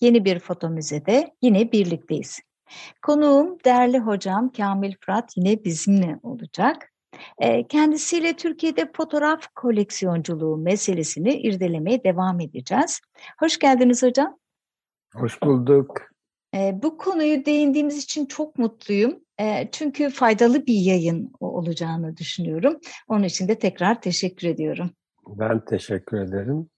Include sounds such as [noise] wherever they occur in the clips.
Yeni bir foto müzede yine birlikteyiz. Konuğum değerli hocam Kamil Fırat yine bizimle olacak. Ee, kendisiyle Türkiye'de fotoğraf koleksiyonculuğu meselesini irdelemeye devam edeceğiz. Hoş geldiniz hocam. Hoş bulduk. Ee, bu konuyu değindiğimiz için çok mutluyum. Ee, çünkü faydalı bir yayın olacağını düşünüyorum. Onun için de tekrar teşekkür ediyorum. Ben teşekkür ederim.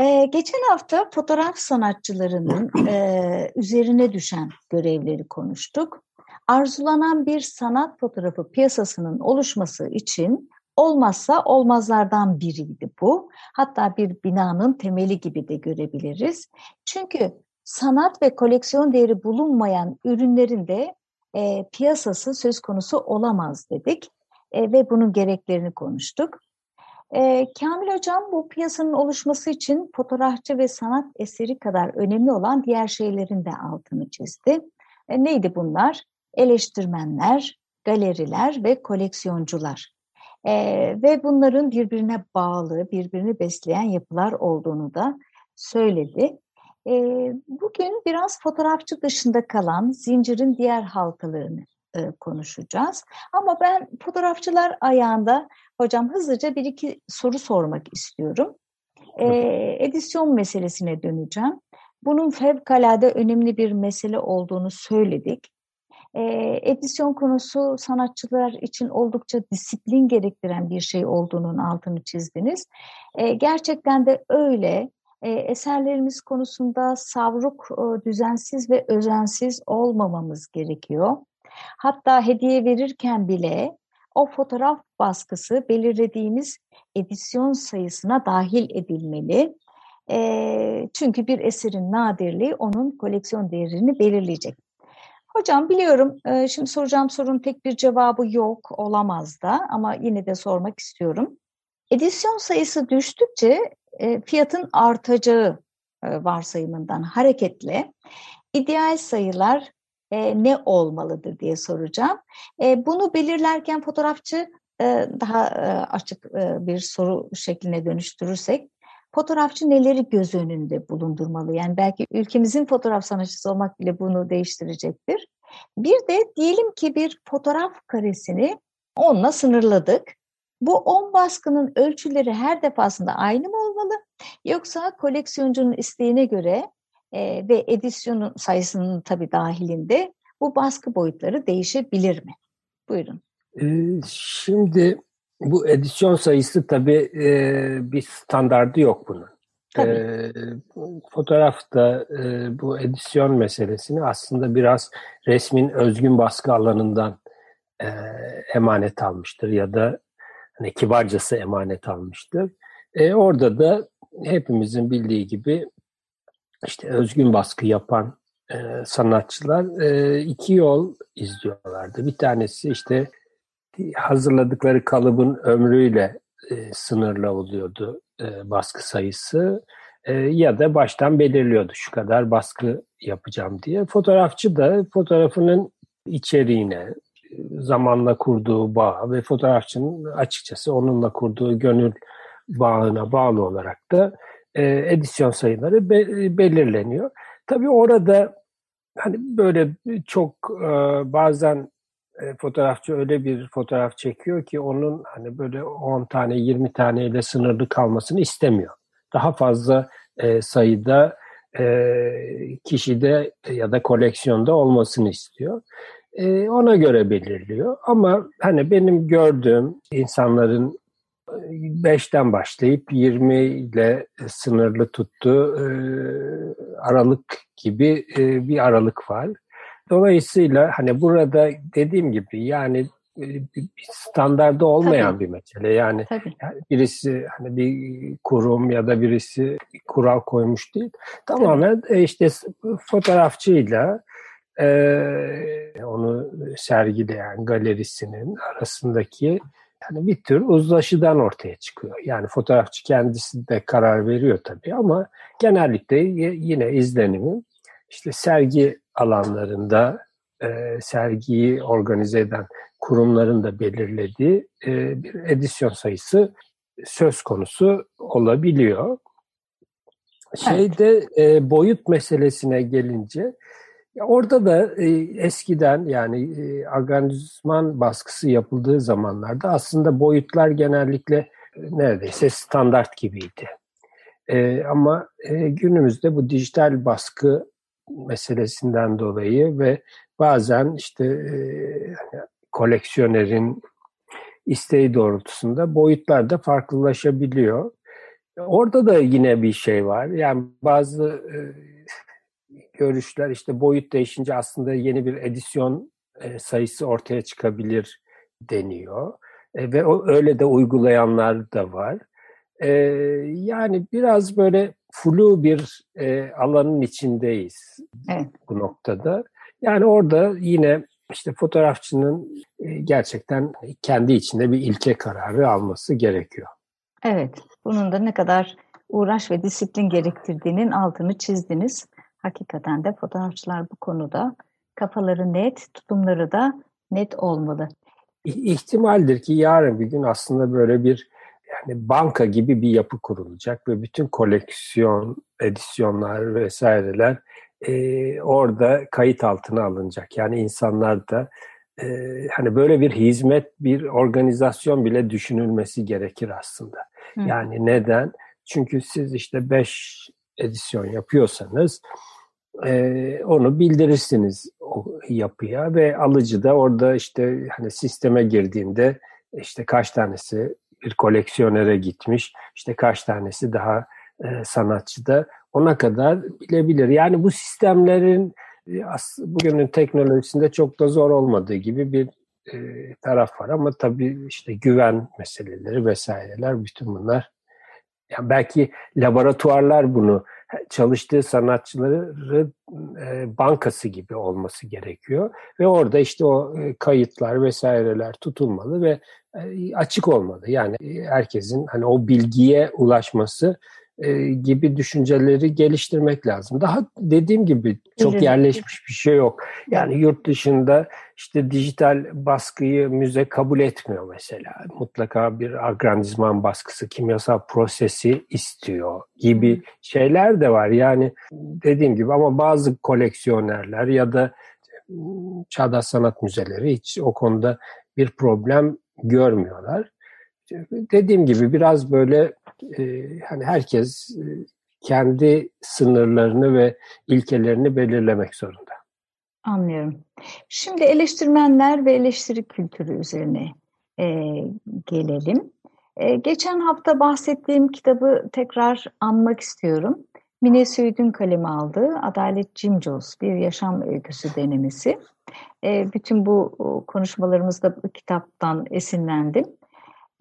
Ee, geçen hafta fotoğraf sanatçılarının [clears throat] e, üzerine düşen görevleri konuştuk. Arzulanan bir sanat fotoğrafı piyasasının oluşması için olmazsa olmazlardan biriydi bu. Hatta bir binanın temeli gibi de görebiliriz. Çünkü sanat ve koleksiyon değeri bulunmayan ürünlerin de e, piyasası söz konusu olamaz dedik e, ve bunun gereklerini konuştuk. E, Kamil Hocam bu piyasanın oluşması için fotoğrafçı ve sanat eseri kadar önemli olan diğer şeylerin de altını çizdi. E, neydi bunlar? Eleştirmenler, galeriler ve koleksiyoncular. E, ve bunların birbirine bağlı, birbirini besleyen yapılar olduğunu da söyledi. E, bugün biraz fotoğrafçı dışında kalan zincirin diğer halkalarını e, konuşacağız. Ama ben fotoğrafçılar ayağında hocam hızlıca bir iki soru sormak istiyorum. E, edisyon meselesine döneceğim. Bunun fevkalade önemli bir mesele olduğunu söyledik. E, edisyon konusu sanatçılar için oldukça disiplin gerektiren bir şey olduğunun altını çizdiniz. E, gerçekten de öyle. E, eserlerimiz konusunda savruk, e, düzensiz ve özensiz olmamamız gerekiyor. Hatta hediye verirken bile o fotoğraf baskısı belirlediğimiz edisyon sayısına dahil edilmeli. E, çünkü bir eserin nadirliği onun koleksiyon değerini belirleyecek. Hocam biliyorum e, şimdi soracağım sorunun tek bir cevabı yok olamaz da ama yine de sormak istiyorum. Edisyon sayısı düştükçe e, fiyatın artacağı e, varsayımından hareketle ideal sayılar e, ne olmalıdır diye soracağım. E, bunu belirlerken fotoğrafçı e, daha e, açık e, bir soru şekline dönüştürürsek fotoğrafçı neleri göz önünde bulundurmalı? Yani belki ülkemizin fotoğraf sanatçısı olmak bile bunu değiştirecektir. Bir de diyelim ki bir fotoğraf karesini onunla sınırladık. Bu on baskının ölçüleri her defasında aynı mı olmalı? Yoksa koleksiyoncunun isteğine göre e, ve edisyonun sayısının tabii dahilinde bu baskı boyutları değişebilir mi? Buyurun. Şimdi bu edisyon sayısı tabii e, bir standardı yok bunun. Tabii. E, fotoğrafta e, bu edisyon meselesini aslında biraz resmin özgün baskı alanından e, emanet almıştır ya da hani kibarcası emanet almıştır. E, orada da hepimizin bildiği gibi işte özgün baskı yapan e, sanatçılar e, iki yol izliyorlardı. Bir tanesi işte hazırladıkları kalıbın ömrüyle e, sınırlı oluyordu e, baskı sayısı e, ya da baştan belirliyordu şu kadar baskı yapacağım diye. Fotoğrafçı da fotoğrafının içeriğine, zamanla kurduğu bağ ve fotoğrafçının açıkçası onunla kurduğu gönül bağına bağlı olarak da e, edisyon sayıları be, belirleniyor. Tabii orada hani böyle çok e, bazen e, fotoğrafçı öyle bir fotoğraf çekiyor ki onun hani böyle 10 tane 20 taneyle sınırlı kalmasını istemiyor. Daha fazla e, sayıda e, kişide ya da koleksiyonda olmasını istiyor. E, ona göre belirliyor. Ama hani benim gördüğüm insanların 5'ten başlayıp 20 ile sınırlı tuttuğu e, aralık gibi e, bir aralık var. Dolayısıyla hani burada dediğim gibi yani e, bir standarda olmayan Tabii. bir mesele. Yani Tabii. birisi hani bir kurum ya da birisi kural koymuş değil. Tamamen Tabii. işte fotoğrafçıyla e, onu sergileyen galerisinin arasındaki yani bir tür uzlaşıdan ortaya çıkıyor. Yani fotoğrafçı kendisi de karar veriyor tabii ama genellikle yine izlenimi işte sergi alanlarında e, sergiyi organize eden kurumların da belirlediği e, bir edisyon sayısı söz konusu olabiliyor. Şeyde e, boyut meselesine gelince orada da e, eskiden yani e, agrandizman baskısı yapıldığı zamanlarda aslında boyutlar genellikle e, neredeyse standart gibiydi. E, ama e, günümüzde bu dijital baskı meselesinden dolayı ve bazen işte e, koleksiyonerin isteği doğrultusunda boyutlar da farklılaşabiliyor. Orada da yine bir şey var. Yani bazı e, görüşler işte boyut değişince aslında yeni bir edisyon e, sayısı ortaya çıkabilir deniyor. E, ve o, öyle de uygulayanlar da var. E, yani biraz böyle flu bir e, alanın içindeyiz evet. bu noktada. Yani orada yine işte fotoğrafçının gerçekten kendi içinde bir ilke kararı alması gerekiyor. Evet, bunun da ne kadar uğraş ve disiplin gerektirdiğinin altını çizdiniz. Hakikaten de fotoğrafçılar bu konuda kafaları net, tutumları da net olmalı. İhtimaldir ki yarın bir gün aslında böyle bir yani banka gibi bir yapı kurulacak ve bütün koleksiyon, edisyonlar vesaireler e, orada kayıt altına alınacak. Yani insanlar da e, hani böyle bir hizmet, bir organizasyon bile düşünülmesi gerekir aslında. Hı. Yani neden? Çünkü siz işte beş edisyon yapıyorsanız e, onu bildirirsiniz o yapıya ve alıcı da orada işte hani sisteme girdiğinde işte kaç tanesi bir koleksiyonere gitmiş, işte kaç tanesi daha e, sanatçı da ona kadar bilebilir. Yani bu sistemlerin e, bugünün teknolojisinde çok da zor olmadığı gibi bir e, taraf var ama tabii işte güven meseleleri vesaireler bütün bunlar yani belki laboratuvarlar bunu çalıştığı sanatçıları e, bankası gibi olması gerekiyor ve orada işte o e, kayıtlar vesaireler tutulmalı ve e, açık olmalı. Yani e, herkesin hani o bilgiye ulaşması e, gibi düşünceleri geliştirmek lazım. Daha dediğim gibi çok yerleşmiş bir şey yok. Yani yurt dışında işte dijital baskıyı müze kabul etmiyor mesela. Mutlaka bir agrandizman baskısı, kimyasal prosesi istiyor gibi şeyler de var. Yani dediğim gibi ama bazı koleksiyonerler ya da çağdaş sanat müzeleri hiç o konuda bir problem görmüyorlar. Dediğim gibi biraz böyle e, hani herkes e, kendi sınırlarını ve ilkelerini belirlemek zorunda. Anlıyorum. Şimdi eleştirmenler ve eleştiri kültürü üzerine e, gelelim. E, geçen hafta bahsettiğim kitabı tekrar anmak istiyorum. Mine Söğüt'ün kaleme aldığı Adalet Cimcos Bir Yaşam Öyküsü denemesi. E, bütün bu konuşmalarımızda bu kitaptan esinlendim.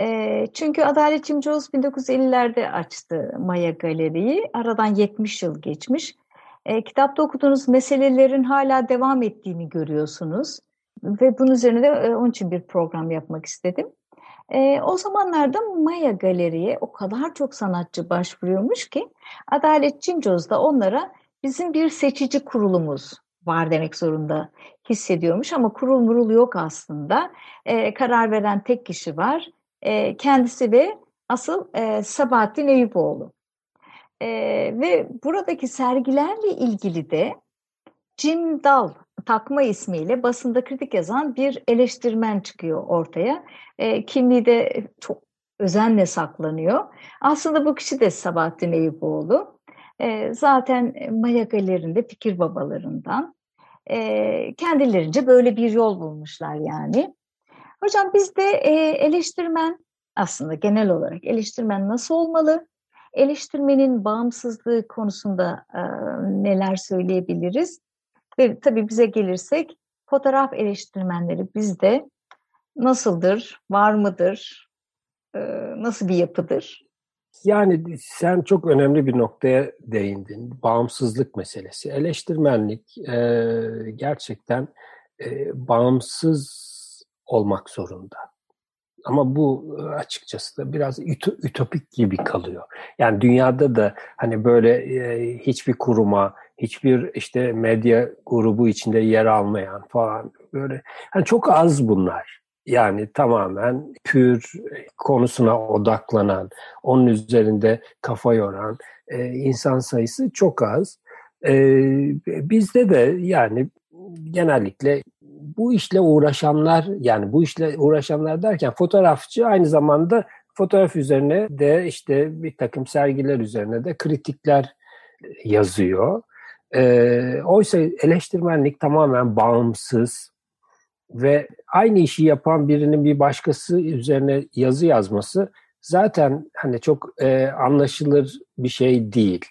E, çünkü Adalet Cimcioğuz 1950'lerde açtı Maya Galeri'yi. Aradan 70 yıl geçmiş. E, kitapta okuduğunuz meselelerin hala devam ettiğini görüyorsunuz. Ve bunun üzerine de e, onun için bir program yapmak istedim. E, o zamanlarda Maya Galeri'ye o kadar çok sanatçı başvuruyormuş ki Adalet Cimcoz da onlara bizim bir seçici kurulumuz var demek zorunda hissediyormuş ama kurul murul yok aslında. E, karar veren tek kişi var e, kendisi de asıl e, Sabahattin Eyüboğlu. E, ve buradaki sergilerle ilgili de Jim Dal takma ismiyle basında kritik yazan bir eleştirmen çıkıyor ortaya. E, kimliği de çok özenle saklanıyor. Aslında bu kişi de Sabahattin Eyüboğlu. E, zaten Maya Galeri'nde fikir babalarından. E, kendilerince böyle bir yol bulmuşlar yani. Hocam bizde e, eleştirmen aslında genel olarak eleştirmen nasıl olmalı? Eleştirmenin bağımsızlığı konusunda e, neler söyleyebiliriz? Ve tabii bize gelirsek fotoğraf eleştirmenleri bizde nasıldır, var mıdır, e, nasıl bir yapıdır? Yani sen çok önemli bir noktaya değindin. Bağımsızlık meselesi. Eleştirmenlik e, gerçekten e, bağımsız olmak zorunda. Ama bu e, açıkçası da biraz ütopik gibi kalıyor. Yani dünyada da hani böyle e, hiçbir kuruma, hiçbir işte medya grubu içinde yer almayan falan böyle hani çok az bunlar. Yani tamamen pür konusuna odaklanan, onun üzerinde kafa yoran e, insan sayısı çok az. E, bizde de yani genellikle bu işle uğraşanlar yani bu işle uğraşanlar derken fotoğrafçı aynı zamanda fotoğraf üzerine de işte bir takım sergiler üzerine de kritikler yazıyor. E, oysa eleştirmenlik tamamen bağımsız ve aynı işi yapan birinin bir başkası üzerine yazı yazması zaten hani çok e, anlaşılır bir şey değil.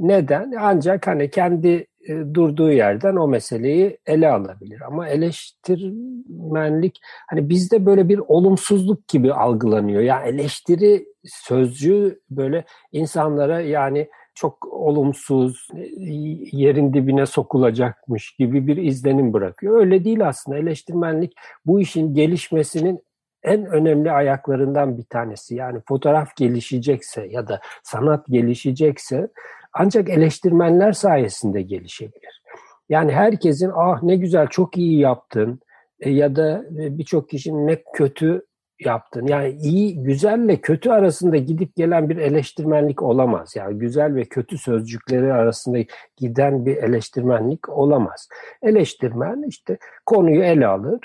Neden? Ancak hani kendi e, durduğu yerden o meseleyi ele alabilir. Ama eleştirmenlik hani bizde böyle bir olumsuzluk gibi algılanıyor. Yani eleştiri sözcüğü böyle insanlara yani çok olumsuz, yerin dibine sokulacakmış gibi bir izlenim bırakıyor. Öyle değil aslında. Eleştirmenlik bu işin gelişmesinin en önemli ayaklarından bir tanesi. Yani fotoğraf gelişecekse ya da sanat gelişecekse ancak eleştirmenler sayesinde gelişebilir. Yani herkesin ah ne güzel çok iyi yaptın e, ya da e, birçok kişinin ne kötü yaptın. Yani iyi, güzelle kötü arasında gidip gelen bir eleştirmenlik olamaz. Yani güzel ve kötü sözcükleri arasında giden bir eleştirmenlik olamaz. Eleştirmen işte konuyu ele alır,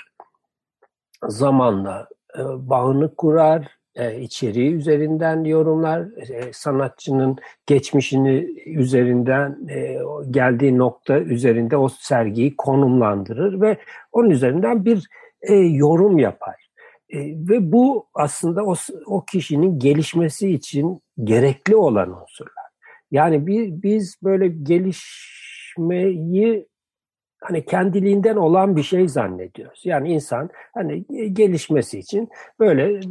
zamanla e, bağını kurar, e, içeriği üzerinden yorumlar, e, sanatçının geçmişini üzerinden e, geldiği nokta üzerinde o sergiyi konumlandırır ve onun üzerinden bir e, yorum yapar. Ve bu aslında o, kişinin gelişmesi için gerekli olan unsurlar. Yani biz böyle gelişmeyi hani kendiliğinden olan bir şey zannediyoruz. Yani insan hani gelişmesi için böyle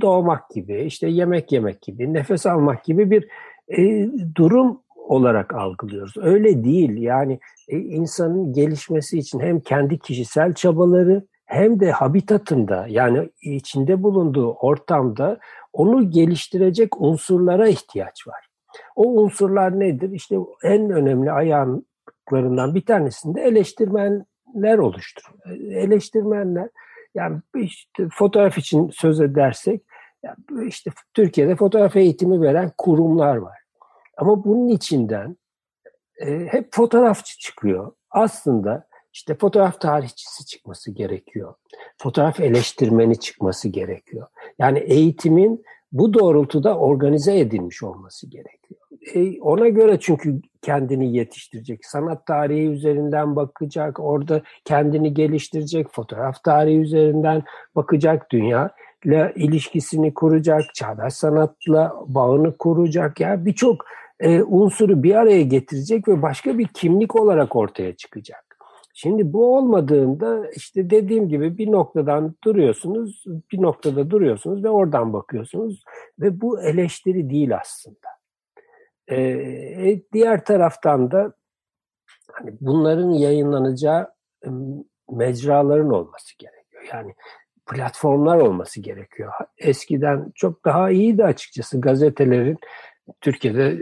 doğmak gibi, işte yemek yemek gibi, nefes almak gibi bir e, durum olarak algılıyoruz. Öyle değil. Yani e, insanın gelişmesi için hem kendi kişisel çabaları hem de habitatında yani içinde bulunduğu ortamda onu geliştirecek unsurlara ihtiyaç var. O unsurlar nedir? İşte en önemli ayağın haklarından bir tanesinde eleştirmenler oluşturur. Eleştirmenler yani işte fotoğraf için söz edersek işte Türkiye'de fotoğraf eğitimi veren kurumlar var. Ama bunun içinden e, hep fotoğrafçı çıkıyor. Aslında işte fotoğraf tarihçisi çıkması gerekiyor. Fotoğraf eleştirmeni çıkması gerekiyor. Yani eğitimin bu doğrultuda organize edilmiş olması gerekiyor. E, ona göre çünkü kendini yetiştirecek. Sanat tarihi üzerinden bakacak, orada kendini geliştirecek, fotoğraf tarihi üzerinden bakacak, dünya ile ilişkisini kuracak, çağdaş sanatla bağını kuracak. Yani birçok e, unsuru bir araya getirecek ve başka bir kimlik olarak ortaya çıkacak. Şimdi bu olmadığında işte dediğim gibi bir noktadan duruyorsunuz, bir noktada duruyorsunuz ve oradan bakıyorsunuz ve bu eleştiri değil aslında. Ee, diğer taraftan da hani bunların yayınlanacağı mecraların olması gerekiyor. Yani platformlar olması gerekiyor. Eskiden çok daha iyiydi açıkçası gazetelerin Türkiye'de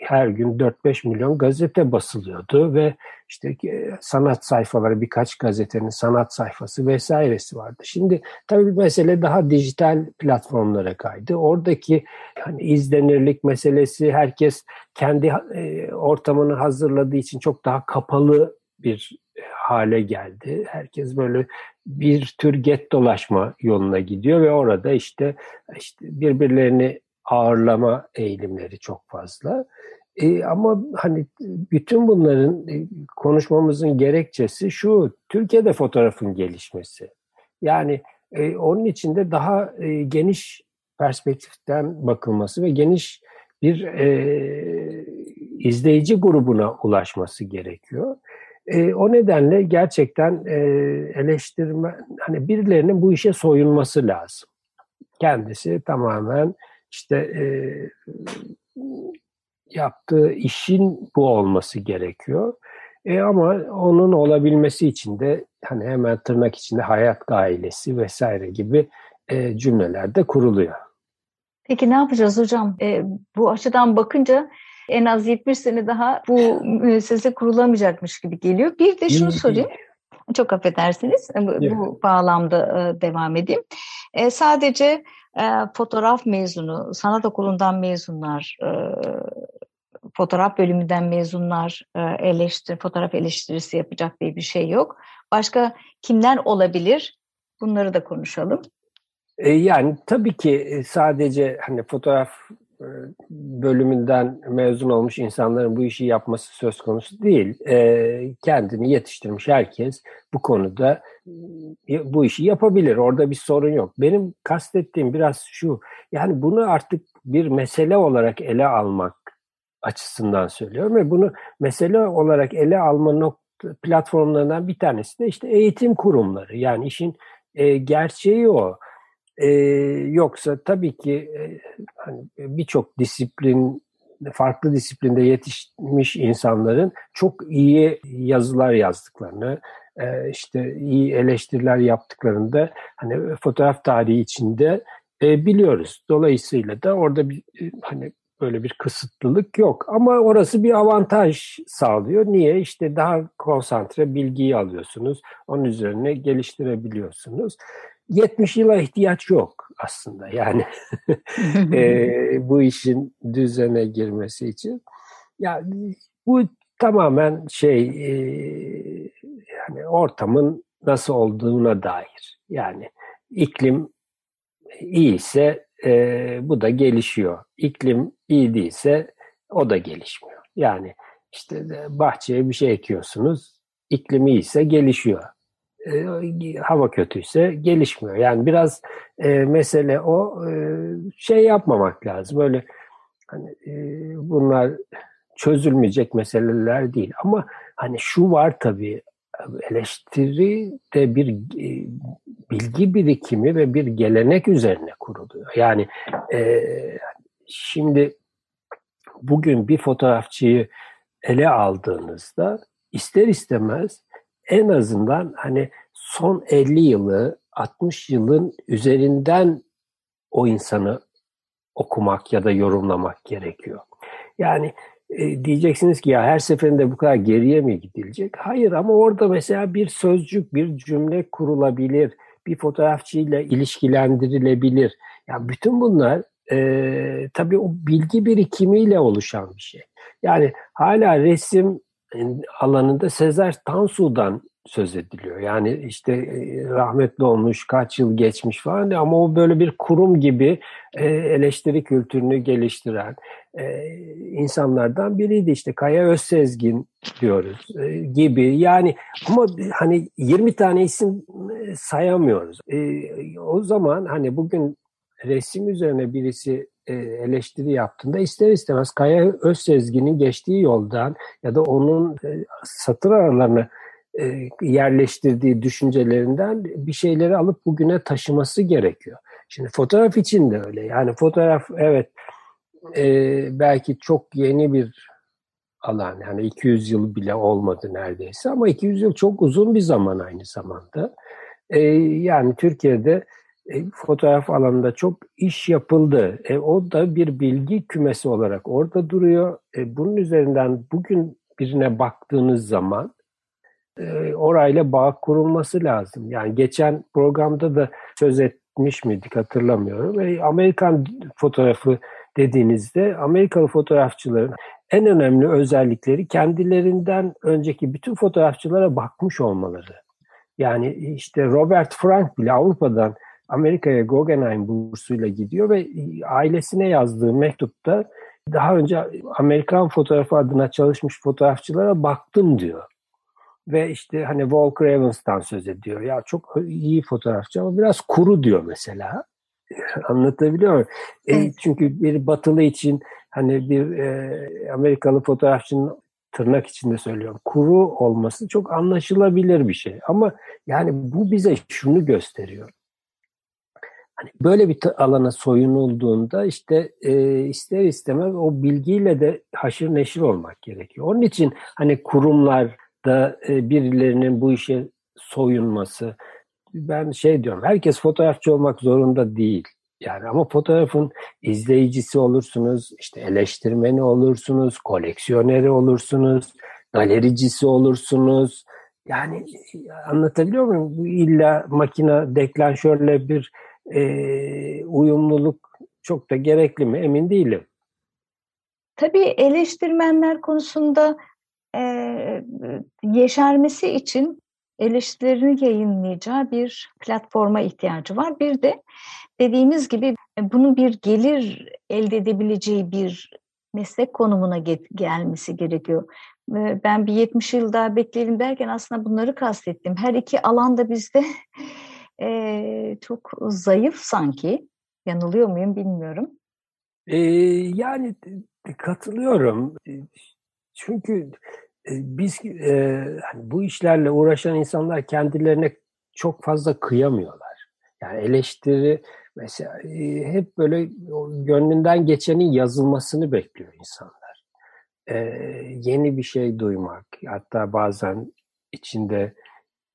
her gün 4-5 milyon gazete basılıyordu ve işte sanat sayfaları birkaç gazetenin sanat sayfası vesairesi vardı. Şimdi tabii mesele daha dijital platformlara kaydı. Oradaki hani izlenirlik meselesi herkes kendi e, ortamını hazırladığı için çok daha kapalı bir hale geldi. Herkes böyle bir tür get dolaşma yoluna gidiyor ve orada işte işte birbirlerini ağırlama eğilimleri çok fazla. E, ama hani bütün bunların e, konuşmamızın gerekçesi şu, Türkiye'de fotoğrafın gelişmesi. Yani e, onun içinde daha e, geniş perspektiften bakılması ve geniş bir e, izleyici grubuna ulaşması gerekiyor. E, o nedenle gerçekten e, eleştirme, hani birilerinin bu işe soyunması lazım. Kendisi tamamen işte e, yaptığı işin bu olması gerekiyor. E ama onun olabilmesi için de hani hemen tırnak içinde hayat gailesi vesaire gibi e, cümleler de kuruluyor. Peki ne yapacağız hocam? E, bu açıdan bakınca en az 70 sene daha bu müessese kurulamayacakmış gibi geliyor. Bir de şunu sorayım. Çok affedersiniz. Bu, bu bağlamda e, devam edeyim. E, sadece e, fotoğraf mezunu, sanat okulundan mezunlar, e, fotoğraf bölümünden mezunlar e, eleştiri, fotoğraf eleştirisi yapacak diye bir şey yok. Başka kimler olabilir? Bunları da konuşalım. E, yani tabii ki e, sadece hani fotoğraf bölümünden mezun olmuş insanların bu işi yapması söz konusu değil. Kendini yetiştirmiş herkes bu konuda bu işi yapabilir. Orada bir sorun yok. Benim kastettiğim biraz şu. Yani bunu artık bir mesele olarak ele almak açısından söylüyorum ve bunu mesele olarak ele alma nokta, platformlarından bir tanesi de işte eğitim kurumları. Yani işin gerçeği o. E, yoksa tabii ki e, hani birçok disiplin, farklı disiplinde yetişmiş insanların çok iyi yazılar yazdıklarını, e, işte iyi eleştiriler yaptıklarını da hani fotoğraf tarihi içinde e, biliyoruz. Dolayısıyla da orada bir e, hani böyle bir kısıtlılık yok. Ama orası bir avantaj sağlıyor. Niye? İşte daha konsantre bilgiyi alıyorsunuz. Onun üzerine geliştirebiliyorsunuz. 70 yıla ihtiyaç yok aslında yani [laughs] e, bu işin düzene girmesi için. Ya bu tamamen şey e, yani ortamın nasıl olduğuna dair. Yani iklim iyiyse e, bu da gelişiyor. İklim iyi değilse o da gelişmiyor. Yani işte bahçeye bir şey ekiyorsunuz, iklim iyiyse gelişiyor e, hava kötüyse gelişmiyor. Yani biraz e, mesele o e, şey yapmamak lazım. Böyle hani e, bunlar çözülmeyecek meseleler değil. Ama hani şu var tabii eleştiri de bir e, bilgi birikimi ve bir gelenek üzerine kuruluyor. Yani e, şimdi bugün bir fotoğrafçıyı ele aldığınızda ister istemez en azından hani son 50 yılı 60 yılın üzerinden o insanı okumak ya da yorumlamak gerekiyor. Yani e, diyeceksiniz ki ya her seferinde bu kadar geriye mi gidilecek? Hayır ama orada mesela bir sözcük, bir cümle kurulabilir, bir fotoğrafçıyla ilişkilendirilebilir. Ya bütün bunlar e, tabii o bilgi birikimiyle oluşan bir şey. Yani hala resim alanında Sezer Tansu'dan söz ediliyor. Yani işte e, rahmetli olmuş, kaç yıl geçmiş falan ama o böyle bir kurum gibi e, eleştiri kültürünü geliştiren e, insanlardan biriydi. işte Kaya Özsezgin diyoruz gibi. Yani ama hani 20 tane isim sayamıyoruz. O zaman hani bugün resim üzerine birisi eleştiri yaptığında ister istemez Kaya Özsezgin'in geçtiği yoldan ya da onun satır aralarını yerleştirdiği düşüncelerinden bir şeyleri alıp bugüne taşıması gerekiyor. Şimdi fotoğraf için de öyle. Yani fotoğraf evet belki çok yeni bir alan. Yani 200 yıl bile olmadı neredeyse ama 200 yıl çok uzun bir zaman aynı zamanda. yani Türkiye'de e, fotoğraf alanında çok iş yapıldı. E, o da bir bilgi kümesi olarak orada duruyor. E, bunun üzerinden bugün birine baktığınız zaman e, orayla bağ kurulması lazım. Yani geçen programda da söz etmiş miydik hatırlamıyorum. E, Amerikan fotoğrafı dediğinizde Amerikalı fotoğrafçıların en önemli özellikleri kendilerinden önceki bütün fotoğrafçılara bakmış olmaları. Yani işte Robert Frank bile Avrupa'dan Amerika'ya Guggenheim bursuyla gidiyor ve ailesine yazdığı mektupta daha önce Amerikan fotoğrafı adına çalışmış fotoğrafçılara baktım diyor. Ve işte hani Walker Evans'tan söz ediyor. Ya çok iyi fotoğrafçı ama biraz kuru diyor mesela. [laughs] Anlatabiliyor muyum? E, çünkü bir batılı için hani bir e, Amerikalı fotoğrafçının tırnak içinde söylüyorum kuru olması çok anlaşılabilir bir şey. Ama yani bu bize şunu gösteriyor Hani böyle bir alana soyunulduğunda işte e, ister istemez o bilgiyle de haşır neşir olmak gerekiyor. Onun için hani kurumlarda e, birilerinin bu işe soyunması ben şey diyorum herkes fotoğrafçı olmak zorunda değil. Yani ama fotoğrafın izleyicisi olursunuz, işte eleştirmeni olursunuz, koleksiyoneri olursunuz, galericisi olursunuz. Yani anlatabiliyor muyum? Bu illa makine deklanşörle bir e, uyumluluk çok da gerekli mi emin değilim. Tabii eleştirmenler konusunda e, yeşermesi için eleştirilerini yayınlayacağı bir platforma ihtiyacı var. Bir de dediğimiz gibi bunun bir gelir elde edebileceği bir meslek konumuna gelmesi gerekiyor. Ben bir 70 yıl daha bekleyelim derken aslında bunları kastettim. Her iki alanda bizde [laughs] e, çok zayıf sanki. Yanılıyor muyum bilmiyorum. Ee, yani katılıyorum. Çünkü biz e, hani bu işlerle uğraşan insanlar kendilerine çok fazla kıyamıyorlar. Yani eleştiri mesela e, hep böyle gönlünden geçenin yazılmasını bekliyor insanlar. E, yeni bir şey duymak, hatta bazen içinde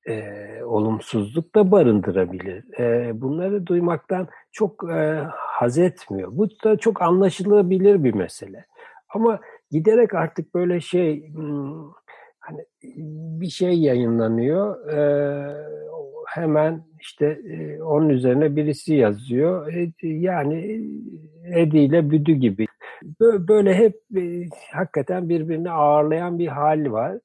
e, olumsuzluk da barındırabilir. E, bunları duymaktan çok e, haz etmiyor. Bu da çok anlaşılabilir bir mesele. Ama giderek artık böyle şey hmm, hani bir şey yayınlanıyor e, hemen işte e, onun üzerine birisi yazıyor e, yani Edi ile Büdü gibi böyle hep e, hakikaten birbirini ağırlayan bir hal var.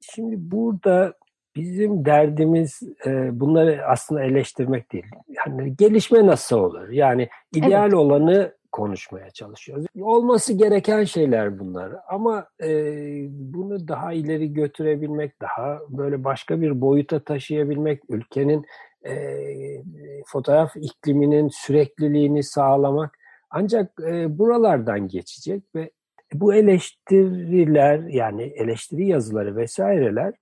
Şimdi burada bizim derdimiz e, bunları aslında eleştirmek değil. Yani gelişme nasıl olur? Yani ideal evet. olanı konuşmaya çalışıyoruz. Olması gereken şeyler bunlar ama e, bunu daha ileri götürebilmek, daha böyle başka bir boyuta taşıyabilmek, ülkenin e, fotoğraf ikliminin sürekliliğini sağlamak ancak e, buralardan geçecek ve bu eleştiriler yani eleştiri yazıları vesaireler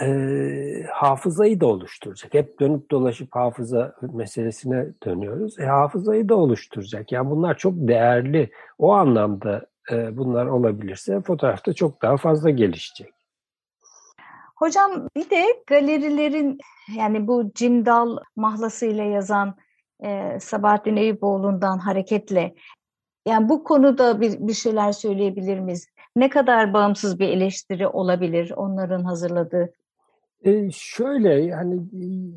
e, hafızayı da oluşturacak. Hep dönüp dolaşıp hafıza meselesine dönüyoruz. E, hafızayı da oluşturacak. Yani bunlar çok değerli. O anlamda e, bunlar olabilirse fotoğrafta çok daha fazla gelişecek. Hocam bir de galerilerin yani bu Cimdal mahlasıyla yazan e, Sabahattin Eyüboğlu'ndan hareketle yani bu konuda bir, bir şeyler söyleyebilir miyiz? Ne kadar bağımsız bir eleştiri olabilir onların hazırladığı e şöyle yani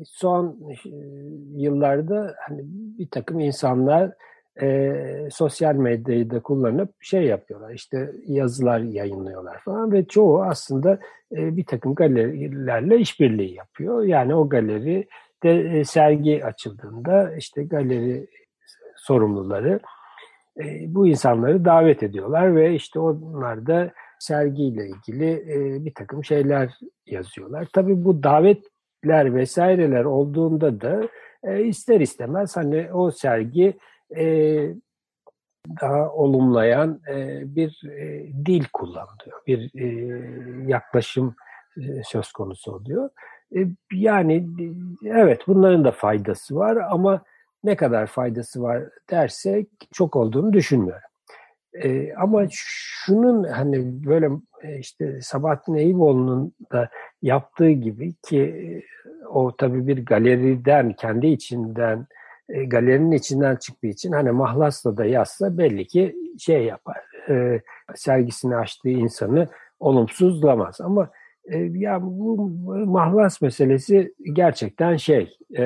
son yıllarda hani bir takım insanlar e, sosyal medyayı da kullanıp şey yapıyorlar işte yazılar yayınlıyorlar falan ve çoğu aslında e, bir takım galerilerle işbirliği yapıyor. Yani o galeri de e, sergi açıldığında işte galeri sorumluları e, bu insanları davet ediyorlar ve işte onlar da sergiyle ilgili e, bir takım şeyler yazıyorlar. Tabii bu davetler vesaireler olduğunda da e, ister istemez hani o sergi e, daha olumlayan e, bir e, dil kullanılıyor. Bir e, yaklaşım e, söz konusu oluyor. E, yani evet bunların da faydası var ama ne kadar faydası var dersek çok olduğunu düşünmüyorum. E, ama şunun hani böyle e, işte Sabahattin Eyüboğlu'nun da yaptığı gibi ki e, o tabii bir galeriden kendi içinden e, galerinin içinden çıktığı için hani Mahlas'la da yazsa belli ki şey yapar e, sergisini açtığı insanı olumsuzlamaz ama e, ya bu mahlas meselesi gerçekten şey e,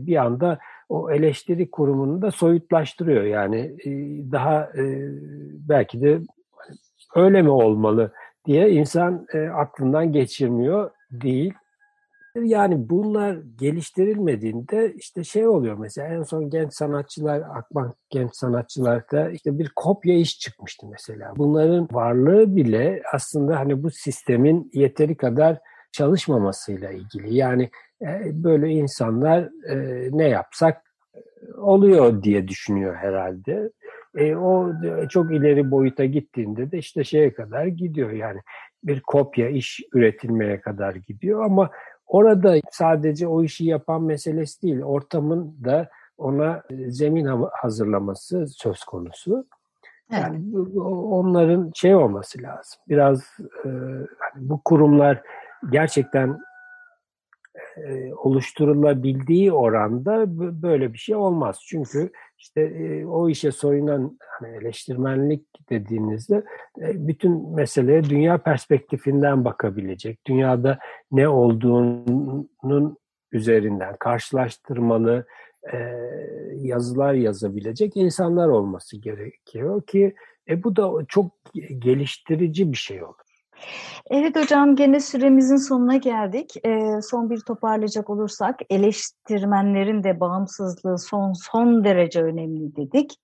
bir anda o eleştiri kurumunu da soyutlaştırıyor. Yani e, daha e, belki de öyle mi olmalı diye insan e, aklından geçirmiyor değil. Yani bunlar geliştirilmediğinde işte şey oluyor mesela en son genç sanatçılar, Akbank genç sanatçılarda işte bir kopya iş çıkmıştı mesela. Bunların varlığı bile aslında hani bu sistemin yeteri kadar çalışmamasıyla ilgili. Yani e, böyle insanlar e, ne yapsak e, oluyor diye düşünüyor herhalde. E, o çok ileri boyuta gittiğinde de işte şeye kadar gidiyor yani bir kopya iş üretilmeye kadar gidiyor ama orada sadece o işi yapan meselesi değil ortamın da ona zemin hazırlaması söz konusu. Evet. Yani onların şey olması lazım. Biraz e, hani bu kurumlar gerçekten e, oluşturulabildiği oranda böyle bir şey olmaz. Çünkü işte e, o işe soyunan hani eleştirmenlik dediğinizde e, bütün meseleye dünya perspektifinden bakabilecek. Dünyada ne olduğunun üzerinden karşılaştırmalı yazılar yazabilecek insanlar olması gerekiyor ki e, bu da çok geliştirici bir şey olur. Evet hocam gene süremizin sonuna geldik. E, son bir toparlayacak olursak eleştirmenlerin de bağımsızlığı son son derece önemli dedik.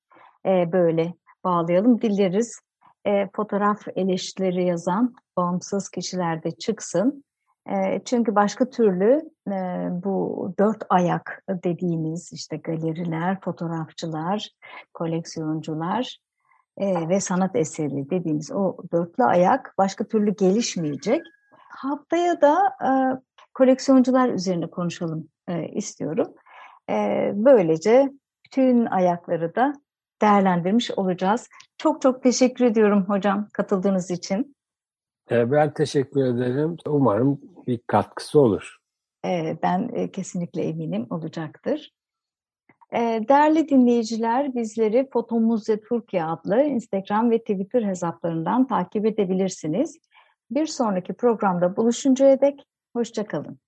E, böyle bağlayalım. Dileriz e, fotoğraf eleştirileri yazan bağımsız kişiler de çıksın. E, çünkü başka türlü e, bu dört ayak dediğimiz işte galeriler, fotoğrafçılar, koleksiyoncular e, ve sanat eseri dediğimiz o dörtlü ayak başka türlü gelişmeyecek. Haftaya da e, koleksiyoncular üzerine konuşalım e, istiyorum. E, böylece bütün ayakları da değerlendirmiş olacağız. Çok çok teşekkür ediyorum hocam katıldığınız için. E, ben teşekkür ederim. Umarım bir katkısı olur. E, ben e, kesinlikle eminim olacaktır. Ee, değerli dinleyiciler bizleri Fotomuzze Türkiye adlı Instagram ve Twitter hesaplarından takip edebilirsiniz. Bir sonraki programda buluşuncaya dek hoşçakalın.